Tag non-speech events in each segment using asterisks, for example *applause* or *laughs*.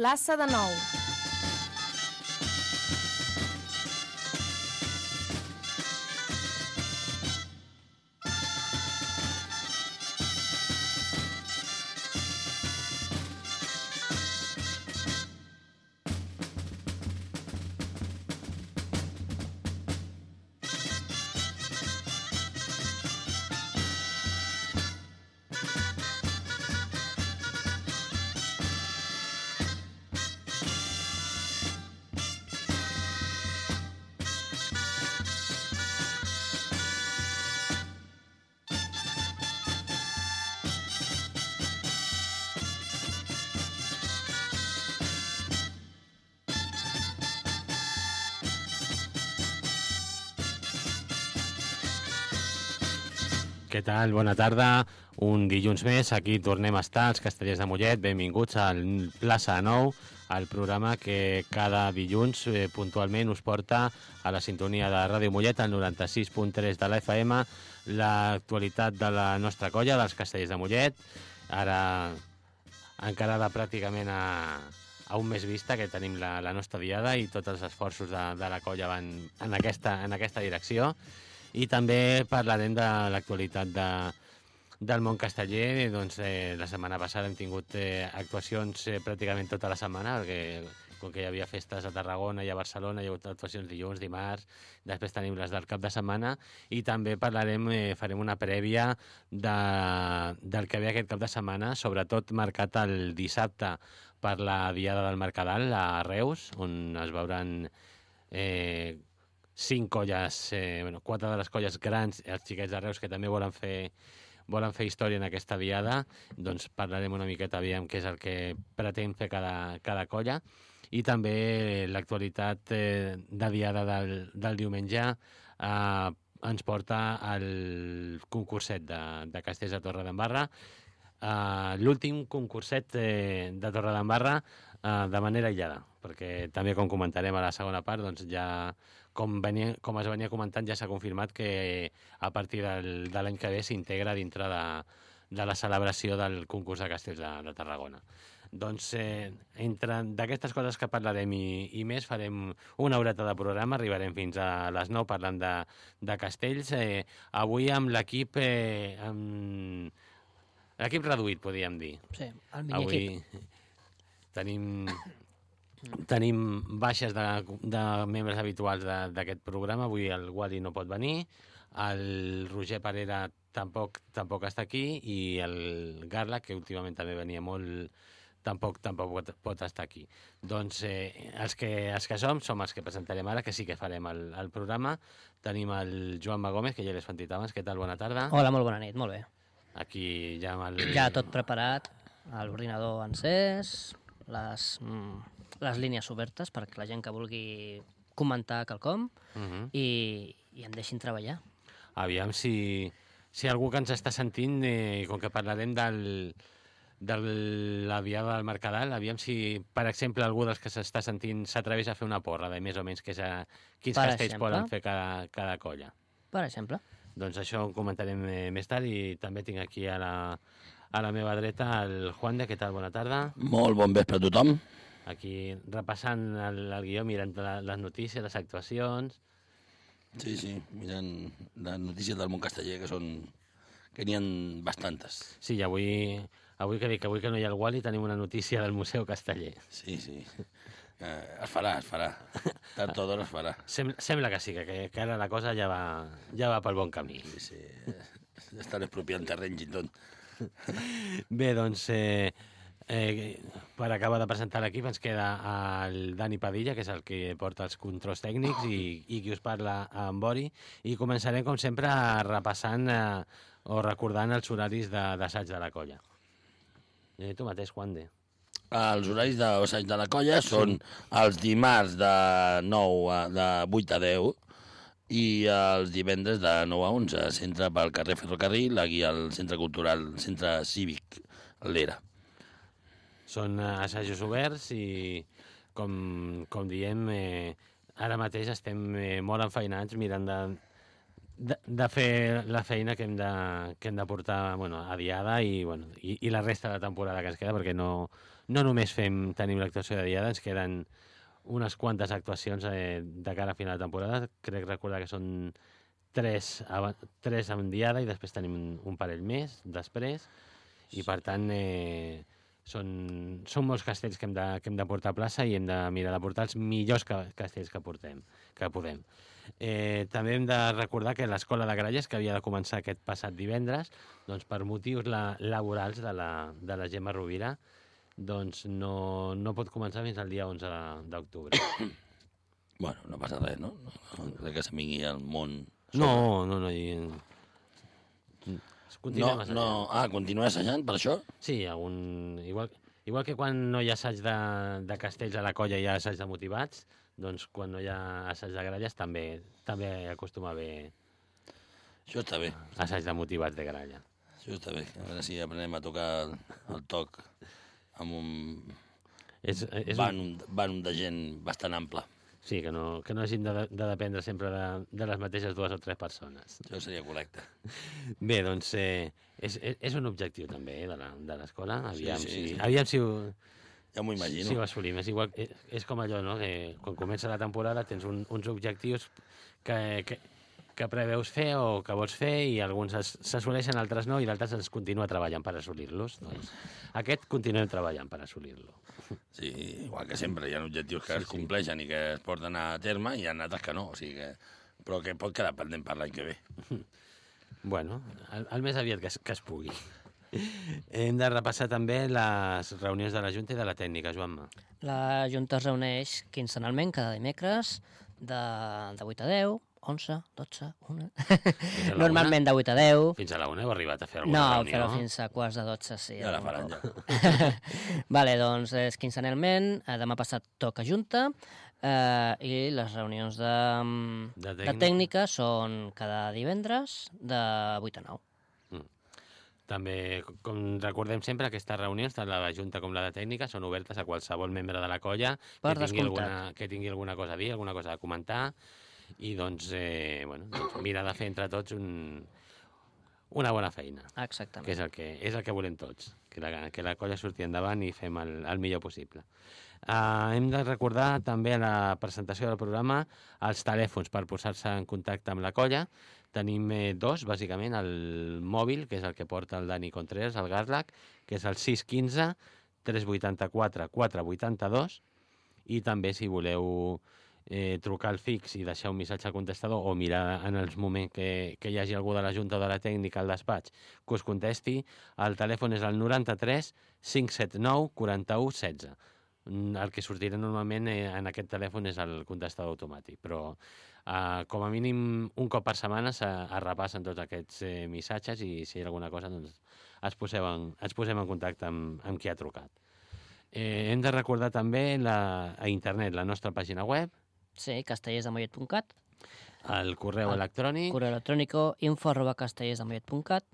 Plaça de Nou. Què tal? Bona tarda. Un dilluns més, aquí tornem a estar, els castellers de Mollet. Benvinguts al Plaça Nou, el programa que cada dilluns eh, puntualment us porta a la sintonia de Ràdio Mollet, al 96.3 de la FM, l'actualitat de la nostra colla, dels castellers de Mollet. Ara, encarada pràcticament a, a un mes vista que tenim la, la nostra diada i tots els esforços de, de la colla van en aquesta, en aquesta direcció i també parlarem de l'actualitat de, del món casteller. Doncs, eh, la setmana passada hem tingut eh, actuacions eh, pràcticament tota la setmana, perquè com que hi havia festes a Tarragona i a Barcelona, hi ha hagut actuacions dilluns, dimarts, després tenim les del cap de setmana, i també parlarem, eh, farem una prèvia de, del que ve aquest cap de setmana, sobretot marcat el dissabte per la Diada del Mercadal a Reus, on es veuran eh, cinc colles, eh, bueno, quatre de les colles grans, els xiquets de Reus, que també volen fer volen fer història en aquesta diada, doncs parlarem una miqueta aviam què és el que pretén fer cada, cada colla i també l'actualitat eh, de diada del, del diumenge eh, ens porta al concurset de, de Castells de Torredembarra. Eh, L'últim concurset eh, de Torredembarra eh, de manera aïllada, perquè també com comentarem a la segona part, doncs ja com, venia, com es venia comentant, ja s'ha confirmat que a partir del, de l'any que ve s'integra dintre de, de la celebració del concurs de castells de, de Tarragona. Doncs eh, entre d'aquestes coses que parlarem i, i més farem una horeta de programa, arribarem fins a les 9 parlant de, de castells. Eh, avui amb l'equip eh, amb... l'equip reduït, podríem dir. Sí, el mini-equip. Avui tenim Tenim baixes de, de membres habituals d'aquest programa. Avui el Wally no pot venir, el Roger Parera tampoc tampoc està aquí i el Garla, que últimament també venia molt, tampoc tampoc pot, pot estar aquí. Doncs eh, els, que, els que som, som els que presentarem ara, que sí que farem el, el programa. Tenim el Joan Magómez, que ja l'he sentit abans. Què tal? Bona tarda. Hola, molt bona nit, molt bé. Aquí ja amb el... Ja tot preparat, l'ordinador encès, les, mm, les línies obertes perquè la gent que vulgui comentar quelcom Uh -huh. i, i em deixin treballar. Aviam si, si algú que ens està sentint, eh, com que parlarem del, de la diada del Mercadal, aviam si, per exemple, algú dels que s'està sentint s'atreveix a fer una porra de més o menys que és a, quins Per castells exemple? poden fer cada, cada colla. Per exemple. Doncs això ho comentarem eh, més tard i també tinc aquí a la, a la meva dreta el Juan de, què tal? Bona tarda. Molt bon vespre a tothom. Aquí repassant el, el guió, mirant la, les notícies, les actuacions... Sí, sí, mirant les notícies del món casteller, que són... que n'hi ha bastantes. Sí, i avui, avui que dic, avui que no hi ha el Wally, tenim una notícia del Museu Casteller. Sí, sí. Eh, es farà, es farà. Tard o d'hora es farà. Sem sembla que sí, que, que ara la cosa ja va, ja va pel bon camí. Sí, sí. Estan expropiant terrenys i tot. Bé, doncs, eh, eh, per acabar de presentar l'equip ens queda el Dani Padilla, que és el que porta els controls tècnics i, i qui us parla en Bori. I començarem, com sempre, repassant eh, o recordant els horaris d'assaig de, de la colla. Eh, tu mateix, Juan de. Els horaris d'assaig de la colla són els dimarts de 9 a, de 8 a 10 i els divendres de 9 a 11, centre pel carrer Ferrocarril, aquí al Centre Cultural, Centre Cívic, l'Era. Són eh, assajos oberts i, com, com diem, eh, ara mateix estem eh, molt enfeinats mirant de, de, de fer la feina que hem de, que hem de portar bueno, a diada i, bueno, i, i la resta de la temporada que ens queda, perquè no, no només fem, tenim l'actuació de diada, ens queden unes quantes actuacions eh, de cara a final de temporada. Crec recordar que són tres, tres en diada i després tenim un, un parell més després i per tant eh, són, són molts castells que hem, de, que hem de portar a plaça i hem de mirar de portar els millors ca, castells que portem, que podem. Eh, també hem de recordar que l'escola de Gralles, que havia de començar aquest passat divendres, doncs per motius la, laborals de la, de la Gemma Rovira, doncs no, no pot començar fins al dia 11 de- d'octubre. *coughs* Bueno, no passa res, no? no, no crec que se vingui al món... No, no, no. I... Continuem no, assajant. no, ah, continua assajant per això? Sí, algun... igual, igual que quan no hi ha assaig de, de castells a la colla hi ha assaig de motivats, doncs quan no hi ha assaig de gralles també també acostuma a haver Això està bé, assaig de motivats de gralla. això està bé. A veure si aprenem a tocar el, el toc amb un És, és un, vànum, vànum de gent bastant ample. Sí, que no, que no hagin de, de dependre sempre de, de les mateixes dues o tres persones. Això seria correcte. *laughs* Bé, doncs eh, és, és, és un objectiu també eh, de la- de l'escola. Aviam, sí, si, sí. aviam si, ho, Ja m'ho si imagino. ho assolim. És, igual, és, és com allò, no? que quan comença la temporada tens un, uns objectius que, que, que preveus fer o que vols fer i alguns es- s'assoleixen, altres no, i d'altres es continua treballant per assolir-los. Doncs aquest continuem treballant per assolir-lo. Sí, igual que sempre, hi ha objectius que sí, es compleixen i que es porten a terme i hi ha altres que no, o sigui que... Però que pot quedar pendent per l'any que ve. Bueno, el, el més aviat que es, que es pugui. Hem de repassar també les reunions de la Junta i de la tècnica, Joanma. La Junta es reuneix quinzenalment cada dimecres de, de 8 a 10, 11, 12, 1... a la Normalment de 8 a 10. Fins a la una heu arribat a fer alguna No, reunió? però fins a quarts de 12, sí. Ja la faran, ja. *laughs* vale, doncs és quinzenalment, eh, demà passat toca junta, eh, i les reunions de, De de, tècnica. tècnica són cada divendres de 8 a 9. També, com recordem sempre, aquestes reunions, tant la de Junta com la de Tècnica, són obertes a qualsevol membre de la colla Per que tingui, descomptat. alguna, que tingui alguna cosa a dir, alguna cosa a comentar, i doncs, eh, bueno, doncs mira de fer entre tots un, una bona feina, Exactament. que és el que, és el que volem tots, que la, que la colla surti endavant i fem el, el millor possible. Uh, hem de recordar també a la presentació del programa els telèfons per posar-se en contacte amb la colla. Tenim eh, dos, bàsicament, el mòbil, que és el que porta el Dani Contreras, el Garlac, que és el 615 384 482, i també si voleu eh, trucar al fix i deixar un missatge al contestador o mirar en els moments que, que hi hagi algú de la Junta o de la Tècnica al despatx que us contesti, el telèfon és el 93 579 41 16. Mm, El que sortirà normalment eh, en aquest telèfon és el contestador automàtic, però eh, com a mínim un cop per setmana se, es repassen tots aquests eh, missatges i si hi ha alguna cosa doncs es posem en, ens posem en contacte amb, amb qui ha trucat. Eh, hem de recordar també la, a internet la nostra pàgina web, Sí, castellersdemollet.cat, el correu El electrònic correu electrònico info arroba castellersdemollet.cat.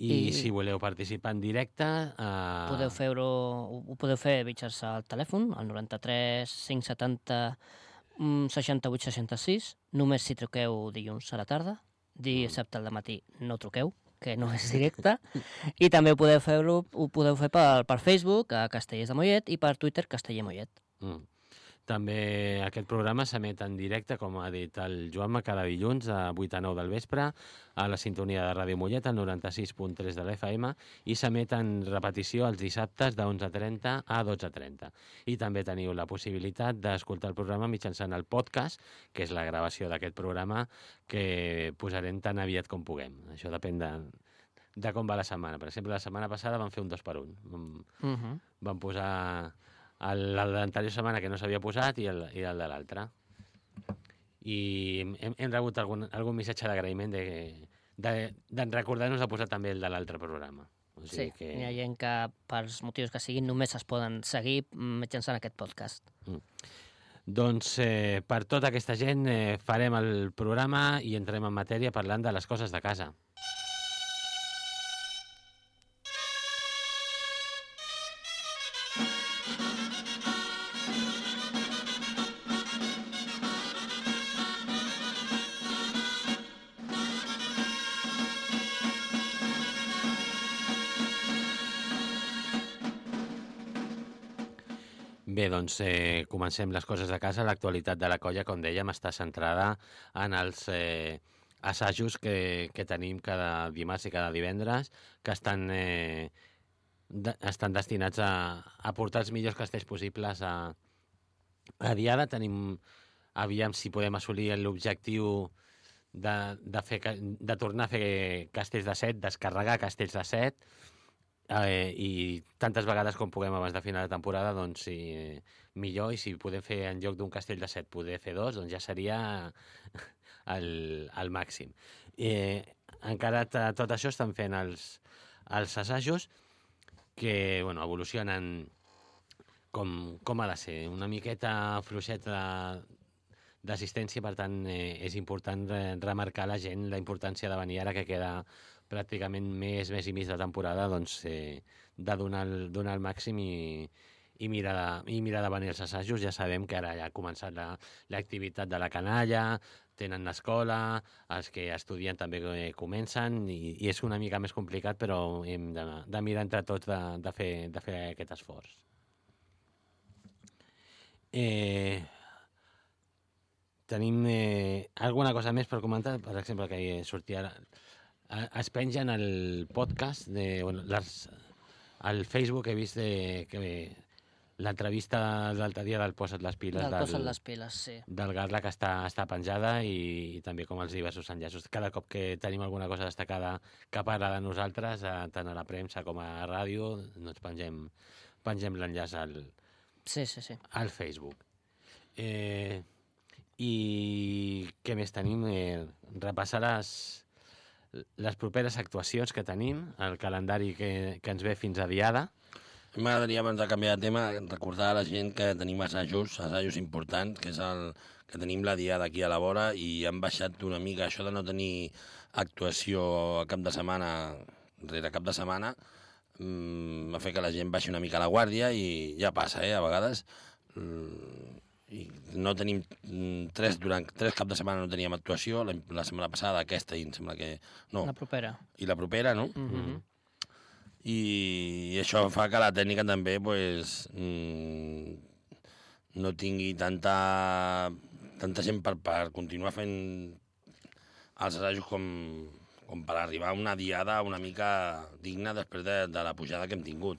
i, i- si voleu participar en directe... Eh, Podeu fer-ho, ho, ho podeu fer mitjançant el telèfon, al 93 570 mm, 68 66, només si truqueu dilluns a la tarda, dissabte al matí no truqueu, que no és directe, *laughs* i també ho podeu fer, ho podeu fer per, per Facebook, a Castellers de Mollet, i per Twitter, Casteller Mollet. Mm. També aquest programa s'emet en directe, com ha dit el Joanma, cada dilluns a 8 a 9 del vespre a la sintonia de Ràdio Mollet, al 96.3 de l'FM, i s'emet en repetició els dissabtes de 11.30 a 12.30. I també teniu la possibilitat d'escoltar el programa mitjançant el podcast, que és la gravació d'aquest programa que posarem tan aviat com puguem. Això depèn de, de com va la setmana. Per exemple, la setmana passada vam fer un dos per un. Vam, Uh -huh. van posar l'anterior setmana que no s'havia posat i el, i el de l'altre. I hem, hem rebut algun, algun missatge d'agraïment de, de, de recordar-nos de posar també el de l'altre programa. O Sí, sigui que... hi ha gent que, pels motius que siguin, només es poden seguir mitjançant aquest podcast. Doncs eh, per tota aquesta gent eh, farem el programa i entrem en matèria parlant de les coses de casa. Bé, doncs eh, comencem les coses de casa. L'actualitat de la colla, com dèiem, està centrada en els eh, assajos que, que tenim cada dimarts i cada divendres, que estan, eh, de, estan destinats a, a portar els millors castells possibles a, a Diada. Tenim, aviam si podem assolir l'objectiu de, de, fer, de tornar a fer castells de set, descarregar castells de set, eh, i tantes vegades com puguem abans de final de temporada, doncs sí, eh, millor, i si podem fer en lloc d'un castell de set poder fer dos, doncs ja seria *laughs* el, el màxim. Eh, encara tot això estan fent els, els assajos que bueno, evolucionen com, com ha de ser, una miqueta fluixeta d'assistència, per tant, eh, és important re- remarcar a la gent la importància de venir ara que queda pràcticament més, més i mig de temporada, doncs, eh, de donar el, donar el màxim i, i, mirar de, i mirar de venir els assajos. Ja sabem que ara ja ha començat la- l'activitat de la canalla, tenen l'escola, els que estudien també eh, comencen, i, i és una mica més complicat, però hem de, de mirar entre tots de, de, fer, de fer aquest esforç. Eh, tenim eh, alguna cosa més per comentar? Per exemple, que sortia... eh, Es pengen el podcast de... Bueno, les, al Facebook he vist de, que l'entrevista l'altre dia del Posa't les piles Del del, les piles, sí. del Garla que està, està penjada i, i també com els diversos enllaços. Cada cop que tenim alguna cosa destacada que parla de nosaltres, eh, tant a la premsa com a ràdio, doncs pengem, pengem l'enllaç al, Sí, sí, sí. al Facebook. Eh, I què més tenim? Eh, repassar les, les properes actuacions que tenim, el calendari que, que ens ve fins a Diada. M'agradaria, abans de canviar de tema, recordar a la gent que tenim assajos, assajos importants, que és el que tenim la diada aquí a la vora i han baixat una mica això de no tenir actuació a cap de setmana, rere cap de setmana, mmm, va fer que la gent baixi una mica la guàrdia i ja passa, eh, a vegades. Mm, i no tenim mm, tres, durant tres cap de setmana no teníem actuació, la, la setmana passada aquesta i em sembla que... No, La propera. i la propera, no? Mm -hmm. i això fa que la tècnica també pues, mm, no tingui tanta, tanta gent per, per continuar fent els assajos com, com per arribar a una diada una mica digna després de, de la pujada que hem tingut.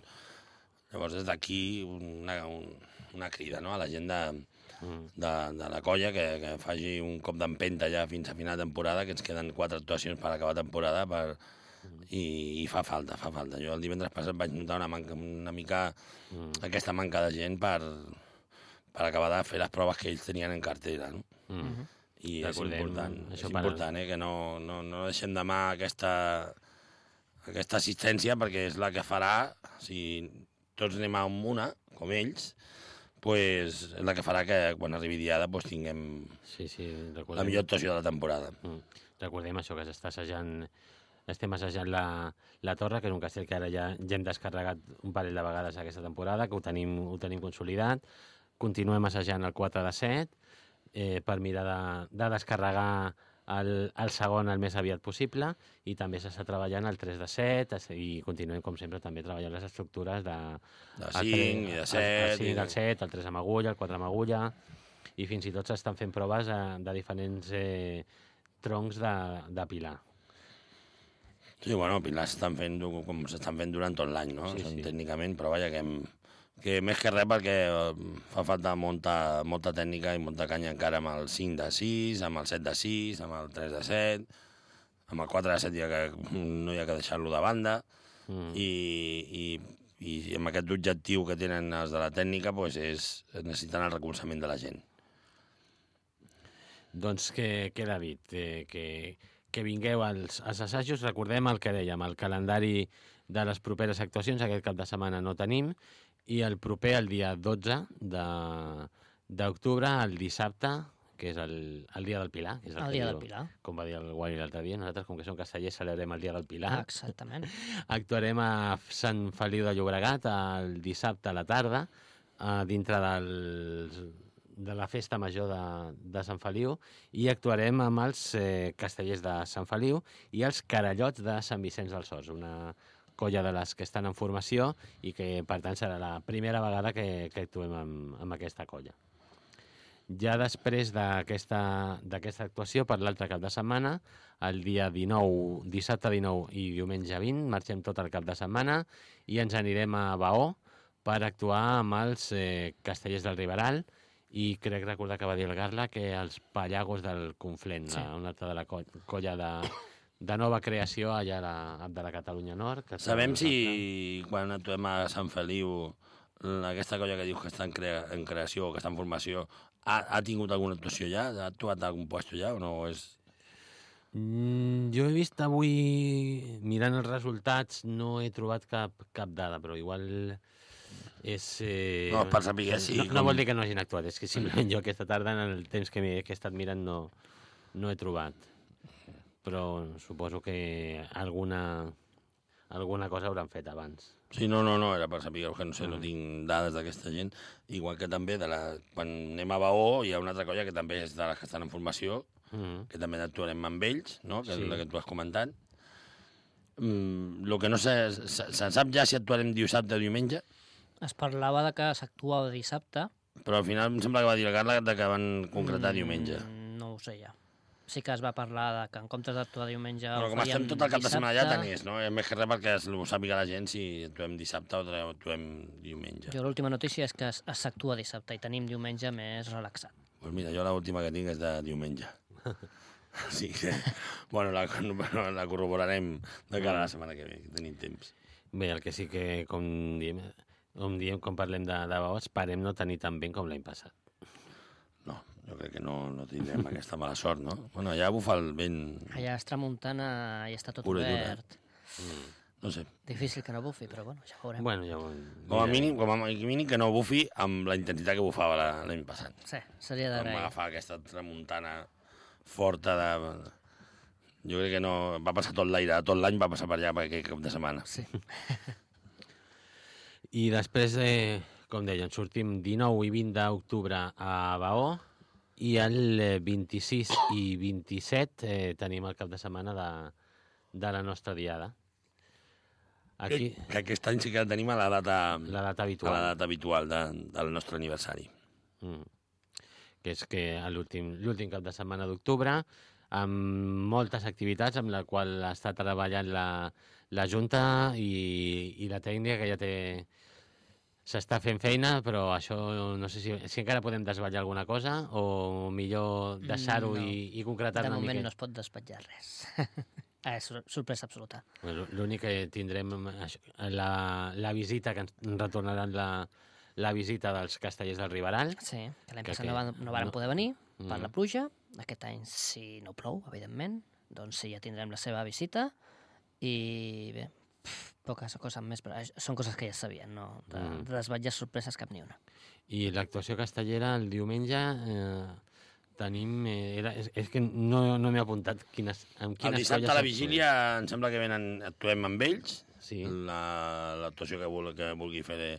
Llavors, des d'aquí, una, un, una crida no? a la gent de, de, de la colla que, que faci un cop d'empenta ja fins a final de temporada, que ens queden quatre actuacions per acabar temporada, per, i, i fa falta, fa falta. Jo el divendres passat vaig notar una, manca, una mica mm. aquesta manca de gent per, per acabar de fer les proves que ells tenien en cartera, no? Mm. I és Recordem important, això és important eh, que no, no, no deixem de mà aquesta, aquesta assistència perquè és la que farà, si tots anem a una, com ells, pues, és la que farà que quan arribi diada pues, tinguem Sí, sí, la millor actuació de la temporada. Mm. Recordem això, que s'està assajant estem assajant la, la torre, que és un castell que ara ja, ja hem descarregat un parell de vegades aquesta temporada, que ho tenim, ho tenim consolidat. Continuem assajant el 4 de 7 eh, per mirar de, de descarregar el, el segon el més aviat possible i també s'està treballant el 3 de 7 es- i continuem, com sempre, també treballant les estructures de... De el 5 tre- i de el- 7. El 5, i de- el 7, el 3 amb agulla, el 4 amb agulla i fins i tot s'estan fent proves eh, de diferents eh, troncs de, de pilar. Sí, bueno, pilars s'estan fent com s'estan fent durant tot l'any, no? Sí, sí. tècnicament, però vaja, que, hem, que més que res perquè eh, fa falta molta, molta tècnica i molta canya encara amb el 5 de 6, amb el 7 de 6, amb el 3 de 7, amb el 4 de 7 ja que no hi ha que deixar-lo de banda, Mm. i, i, i amb aquest objectiu que tenen els de la tècnica pues és, necessiten el recolzament de la gent. Doncs que queda dit, eh, que, que vingueu als, als assajos. Recordem el que dèiem, el calendari de les properes actuacions, aquest cap de setmana no tenim, i el proper, el dia 12 de- d'octubre, el dissabte, que és el, el dia del Pilar. Que és el, El dia diu- del Pilar. Com va dir el Guari l'altre dia, nosaltres, com que som castellers, celebrem el dia del Pilar. Ah, exactament. *laughs* Actuarem a Sant Feliu de Llobregat el dissabte a la tarda, a dintre del, de la festa major de, de Sant Feliu, i actuarem amb els eh, castellers de Sant Feliu i els carallots de Sant Vicenç dels Horts, una colla de les que estan en formació i que, per tant, serà la primera vegada que, que actuem amb, amb aquesta colla. Ja després d'aquesta actuació, per l'altre cap de setmana, el dia 19, dissabte 19 i diumenge 20, marxem tot el cap de setmana i ens anirem a Baó per actuar amb els eh, castellers del Riberal i crec recordar que va dir el Garla que els Pallagos del Conflent, Sí. sí. la, una altra de la co colla de, de nova creació allà a la, de la Catalunya Nord. Que Sabem si quan actuem a Sant Feliu aquesta colla que dius que està en, crea, en creació o que està en formació ha, ha tingut alguna actuació ja? Ha actuat a algun puesto ja o no? És... Mm, jo he vist avui, mirant els resultats, no he trobat cap, cap dada, però igual és... Eh, No, per saber si No, no vol dir que no hagin actuat, és que simplement jo aquesta tarda, en el temps que, m'he- que he estat mirant, no, no he trobat. Però suposo que alguna, alguna cosa hauran fet abans. Sí, no, no, no, era per saber que no sé, no tinc dades d'aquesta gent. Igual que també de la, quan anem a Baó hi ha una altra colla que també és de les que estan en formació, Mm. que també actuarem amb ells, no? que Sí. és la que tu has comentat. Mm, lo que no sé, se, se sap ja si actuarem dissabte o diumenge, Es parlava de que s'actuava dissabte. però al final em sembla que va dir la Carla de que van concretar diumenge. Mm, No ho sé ja. Sí que es va parlar de que en comptes d'actuar diumenge Però ho com estem tot el cap de setmana allà, és, no? És més que res perquè ho sàpiga la gent si actuem dissabte o actuem diumenge. Jo l'última notícia és que s'actua dissabte i tenim diumenge més relaxat. Pues mira, jo l'última que tinc és de diumenge. *laughs* Sí que... Bueno, la, bueno, la corroborarem de cara a la setmana que ve, que tenim temps. Bé, el que sí que, com diem, com, diem, com parlem de, de Baó, esperem no tenir tan vent com l'any passat. Jo crec que no, no tindrem aquesta mala sort, no? Bueno, ja bufa el vent... Allà és tramuntana i està tot obert. No sé. Difícil que no bufi, però bueno, ja ho veurem. Bueno, ja ho... Com a mínim, com a mínim que no bufi amb la intensitat que bufava la- l'any passat. Sí, seria Vam d'agrair. agafar aquesta tramuntana forta de... Jo crec que no... Va passar tot l'aire, tot l'any va passar per allà per aquell cap de setmana. Sí. I després, eh, com deien, sortim 19 i 20 d'octubre a Baó i el eh, 26 i 27 eh, tenim el cap de setmana de, de la nostra diada. Aquí, Que, que aquest any sí que tenim a la data, la data a habitual. la data habitual de, del nostre aniversari. Mm. Que és que a l'últim cap de setmana d'octubre, amb moltes activitats amb la qual està treballant la, la Junta i, i la tècnica que ja té... S'està fent feina, però això no sé si, si encara podem desvetllar alguna cosa o millor deixar-ho Mm, no. i, i concretar De una moment mica. no es pot despatjar res. *laughs* és sor- sorpresa absoluta. L'únic que tindrem la, la visita, que ens retornaran la, la visita dels castellers del Riberal. Sí, que l'any passat que no, van, no varen no- poder venir per Mm. la pluja. Aquest any, si no plou, evidentment, doncs sí, ja tindrem la seva visita. I bé, pff, poques coses més, però això són coses que ja sabien, no? De, Mm. de desvetllar sorpreses cap ni una. I l'actuació castellera el diumenge eh, tenim... Eh, era, és, és que no, no m'he apuntat quines, amb El quines dissabte colles a la vigília em sembla que venen, actuem amb ells, Sí, la- l'actuació que, vul, que vulgui fer de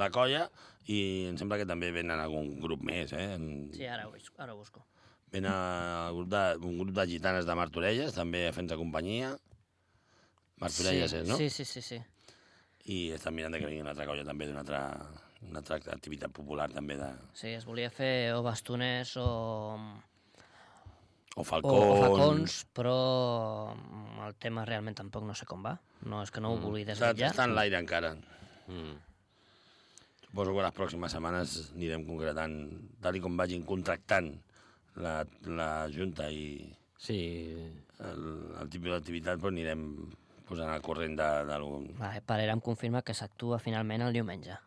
la colla, i em sembla que també venen algun grup més, eh? En- Sí, ara ho, ara ho busco. Ven a, el grup de, un grup de gitanes de Martorelles, també fent-se companyia. Martorelles sí, és, no? Sí, sí, sí, sí. I estan mirant de que vingui una altra colla també d'una altra, una altra activitat popular també de... Sí, es volia fer o bastoners o, O o, falcons. o falcons, però mm, el tema realment tampoc no sé com va. No és que no ho vulgui Està, desvetllar. està en l'aire encara. mm. Suposo que les pròximes setmanes anirem concretant, tal i com vagin contractant la, la Junta i sí. el, el tipus d'activitat, doncs anirem posant al corrent de- d'algun... Vale, Parera em confirma que s'actua finalment el diumenge.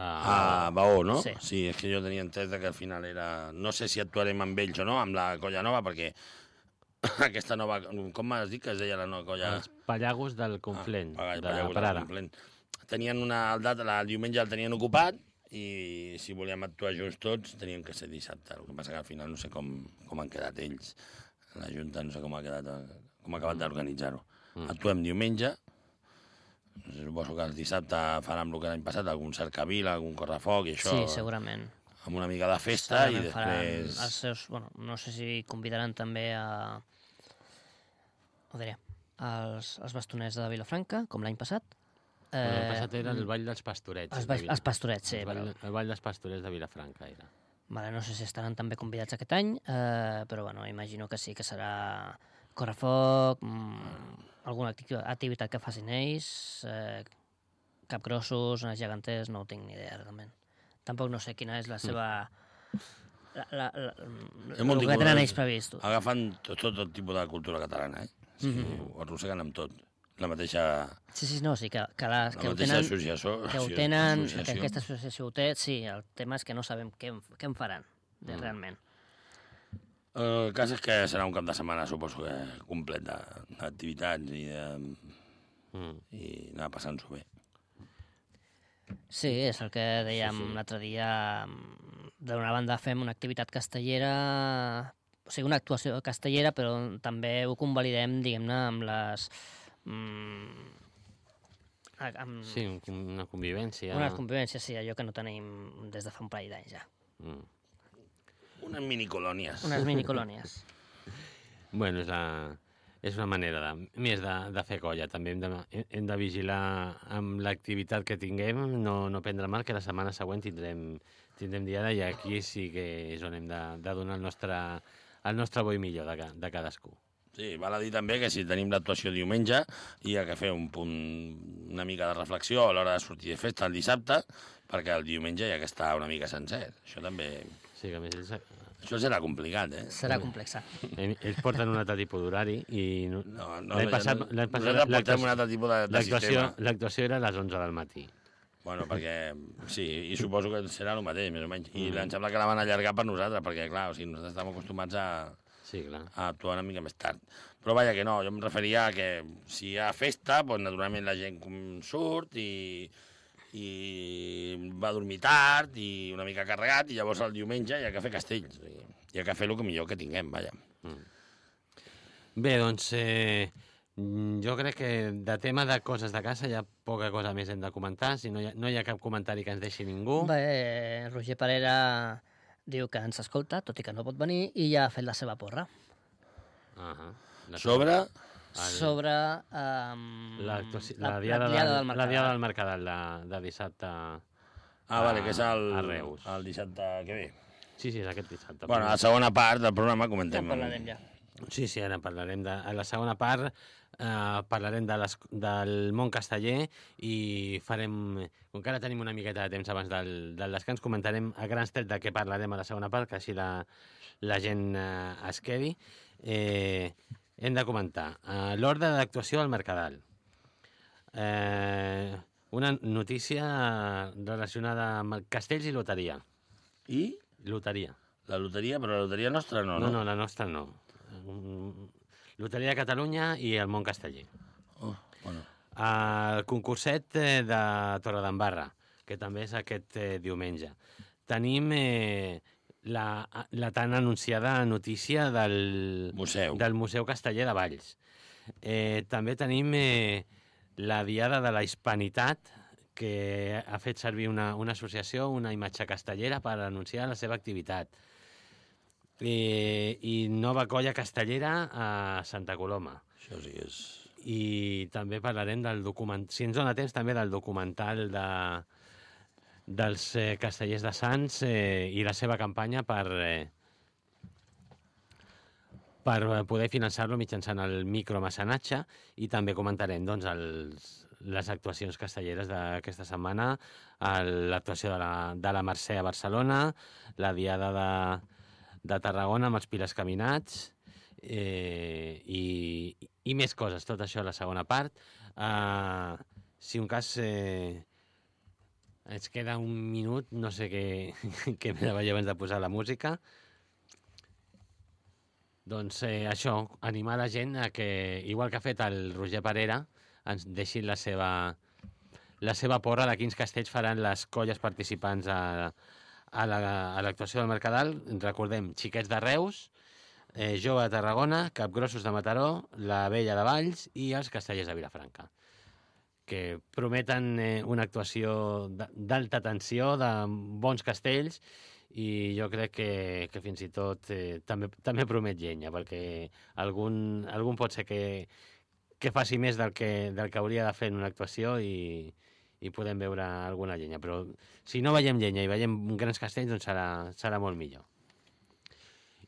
Ah, A Baó, no? Sí. sí, és que jo tenia entès que al final era... No sé si actuarem amb ells o no, amb la colla nova, perquè *coughs* aquesta nova... Com m'has dit que es deia la nova colla? els Pallagos del Conflent, Ah, de Pallagos del Prada. Conflent. Tenien una el data, la, el diumenge el tenien ocupat i si volíem actuar junts tots teníem que ser dissabte. El que passa que al final no sé com, com han quedat ells. La Junta no sé com ha quedat, eh, com ha acabat d'organitzar-ho. Mm. Actuem diumenge, suposo que el dissabte faran el que l'any passat, algun cercavila, algun correfoc i això, Sí, segurament. amb una mica de festa i Segurament faran després... Els seus, bueno, no sé si convidaran també a... Ho diré, els, els bastoners de Vilafranca, com l'any passat, L'any passat era el Ball dels Pastorets. els, Vila- els pastorets, sí. el, Però, ball, el Ball dels Pastorets de Vilafranca era. vale, no sé si estaran també convidats aquest any, eh, però bueno, imagino que sí, que serà correfoc, mm, alguna acti- activitat que facin ells, eh, capgrossos, unes geganters, no ho tinc ni idea, realment. Tampoc no sé quina és la seva... La, la, la, molt el que tenen ells previst. Agafen tot, tot, tot tipus de cultura catalana, eh? Sí, mm -hmm. Ho arrosseguen amb tot. La mateixa, Sí, sí, no, sí, que, que, la, la que ho mateixa tenen... associació. que ho tenen, que associació. aquesta associació ho té, sí, el tema és que no sabem què, en- què en faran, de, Mm. realment. El cas és que serà un cap de setmana, suposo que complet de- d'activitats i, de, Mm. i anar passant-s'ho bé. Sí, és el que dèiem sí, sí. l'altre dia. D'una banda fem una activitat castellera, o sigui, una actuació castellera, però també ho convalidem, diguem-ne, amb les... Mm, amb Sí, un- una convivència. unes convivències, sí, allò que no tenim des de fa un parell d'anys ja. Mm. Unes minicolònies. Unes minicolònies. *laughs* Bueno, és, la, és una manera de, més de, de fer colla. També hem de, hem de vigilar amb l'activitat que tinguem, no, no prendre mal, que la setmana següent tindrem, tindrem diada i aquí sí que és on hem de, de donar el nostre, el nostre bo i millor de, de cadascú. Sí, val a dir també que si tenim l'actuació diumenge hi ha que fer un punt, una mica de reflexió a l'hora de sortir de festa el dissabte, perquè el diumenge hi ha que estar una mica sencer. Això també... Sí, que a més ells, Això serà complicat, eh? Serà complexa. eh, ells porten un altre tipus d'horari i no, No, no, l'any passat, no, l'any passat nosaltres portem un altre tipus de, de sistema. l'actuació era a les 11 del matí. Bueno, perquè sí, i suposo que serà el mateix, més o menys. I Mm. em sembla que la van allargar per nosaltres, perquè, clar, o sigui, nosaltres estem acostumats a, Sí, clar. a actuar una mica més tard. Però vaja que no, jo em referia a que si hi ha festa, doncs naturalment la gent surt i, i va a dormir tard i una mica carregat i llavors el diumenge hi ha que fer castells. I hi ha que fer el que millor que tinguem, vaja. Bé, doncs eh, mm, jo crec que de tema de coses de casa hi ha poca cosa més hem de comentar. Si no hi ha, no hi ha cap comentari que ens deixi ningú. Bé, Roger Parera diu que ens escolta, tot i que no pot venir, i ja ha fet la seva porra. Uh -huh. la, Sobre, El- sobre um, la, la, la, diada, diada del, del la diada del Mercadal de, de dissabte. ah, vale, que és el, a Reus. el dissabte que ve. Sí, sí, és aquest dissabte. Bueno, a la segona part del programa Ja comentem. en parlarem ja. Sí, sí, ara parlarem de... A la segona part eh, parlarem de les, del món casteller i farem... Com que ara tenim una miqueta de temps abans del, del descans, comentarem a grans trets de què parlarem a la segona part, que així la, la gent eh, es quedi. Eh, hem de comentar eh, l'ordre d'actuació del Mercadal. Eh, una notícia relacionada amb castells i loteria. I Loteria. la loteria, però la loteria nostra no, No, no? no, la nostra no. Loteria de Catalunya i el món casteller. Oh, bueno. El concurset eh, de Torredembarra, que també és aquest eh, diumenge. Tenim eh, la, la tan anunciada notícia del Museu. del Museu Casteller de Valls. Eh, també tenim eh, la Diada de la Hispanitat, que ha fet servir una, una associació, una imatge castellera, per anunciar la seva activitat. Eh, I nova colla castellera a Santa Coloma. Això sí és... I també parlarem del document... Si ens dona temps, també del documental de, dels eh, castellers de Sants eh, i la seva campanya per, eh, per eh, poder finançar-lo mitjançant el micromecenatge. I també comentarem doncs, els, les actuacions castelleres d'aquesta setmana, l'actuació de, la, de la Mercè a Barcelona, la Diada de, de Tarragona amb els Piles Caminats, eh, i, i més coses, tot això a la segona part. Uh, si un cas eh, ens queda un minut, no sé què, *laughs* què de veure abans de posar la música. Doncs eh, això, animar la gent a que, igual que ha fet el Roger Parera, ens deixin la seva, la seva porra de quins castells faran les colles participants a, a la- l'actuació del Mercadal. Recordem, Xiquets de Reus, eh, Jove de Tarragona, Capgrossos de Mataró, La Vella de Valls i els Castellers de Vilafranca que prometen eh, una actuació d'alta tensió, de bons castells, i jo crec que, que fins i tot eh, també, també promet llenya, perquè algun, algun pot ser que, que faci més del que, del que hauria de fer en una actuació i, i podem veure alguna llenya. Però si no veiem llenya i veiem grans castells, doncs serà, serà molt millor.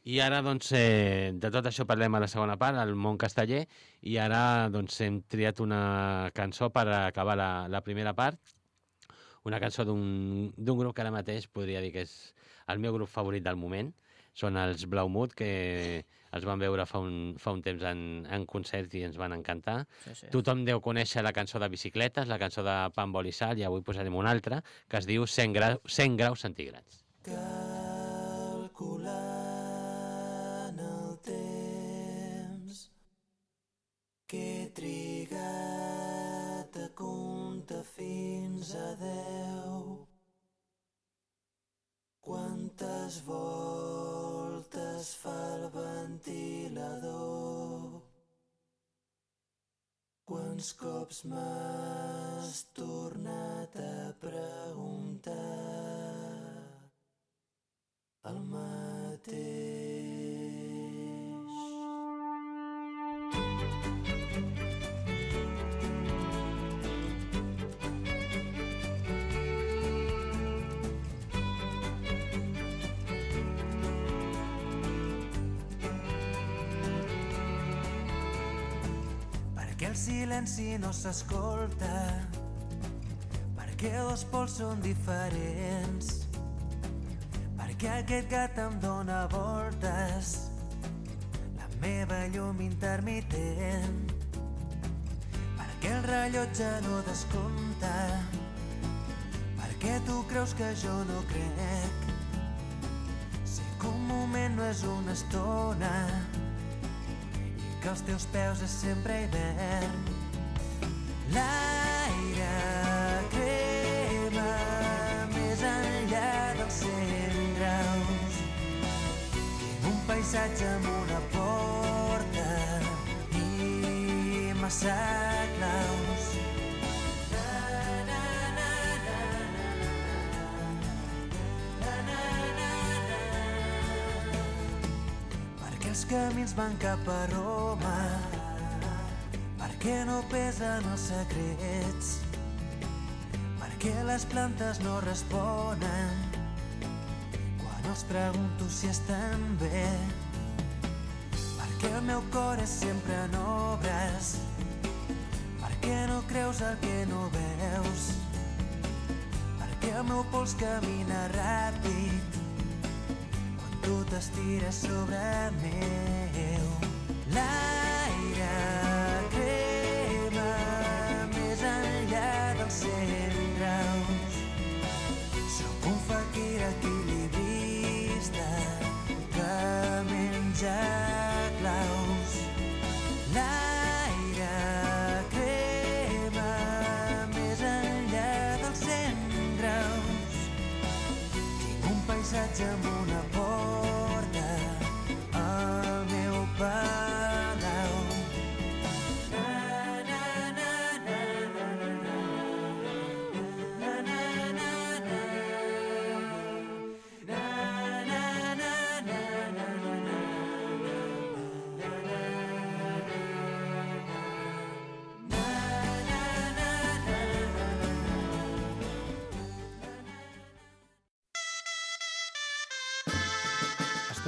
I ara, doncs, eh, de tot això parlem a la segona part, al món casteller, i ara, doncs, hem triat una cançó per acabar la, la primera part, una cançó d'un d'un grup que ara mateix podria dir que és el meu grup favorit del moment, són els Blaumut, que els van veure fa un, fa un temps en, en concert i ens van encantar. Sí, sí. Tothom deu conèixer la cançó de bicicletes, la cançó de Pan, Bol i Sal, i avui posarem una altra, que es diu 100, gra 100 graus centígrads. calculant fins a deu. Quantes voltes fa el ventilador? Quants cops m'has tornat a preguntar? el mateix. Silenci no s'escolta, perquè dos pols són diferents, perquè aquest gat em dóna voltes, la meva llum intermitent, perquè el rellotge no descompta, perquè tu creus que jo no crec, sé que un moment no és una estona, que als teus peus és sempre hivern. L'aire crema més enllà dels cent graus. Un paisatge amb una porta i massa claus. els camins van cap a Roma perquè no pesen els secrets. Perquè les plantes no responen. Quan els pregunto si estan bé. Perquè el meu cor és sempre en obres. Perquè no creus el que no veus. Perquè el meu pols camina ràpid. Quan tu t'estires sobre meu. L'aire desire.